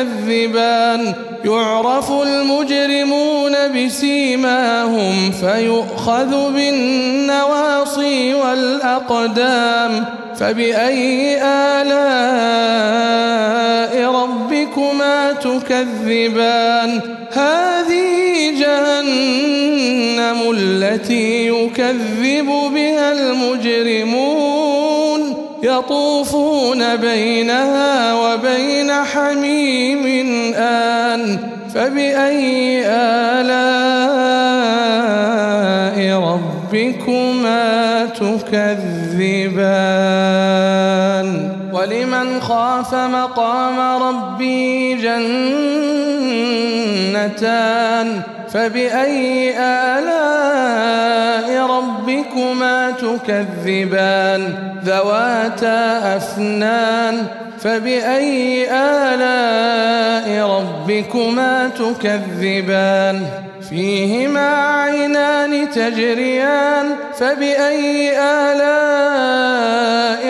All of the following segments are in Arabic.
تكذبان يعرف المجرمون بسيماهم فيؤخذ بالنواصي والأقدام فبأي آلاء ربكما تكذبان هذه جهنم التي يكذب بها المجرمون يطوفون بينها وبين حميم آن فبأي آلاء ربكما تكذبان؟ ولمن خاف مقام ربي جنتان؟ فبأي آلاء ربكما تكذبان؟ ذواتا أفنان. فبأي آلاء ربكما تكذبان؟ فيهما عينان تجريان. فبأي آلاء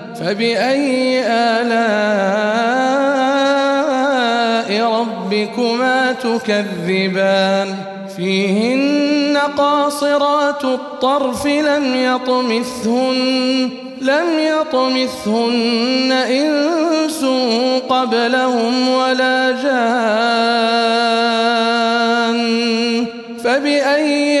فبأي آلاء ربكما تكذبان؟ فيهن قاصرات الطرف لم يطمثهن لم يطمثهن إنس قبلهم ولا جان. فبأي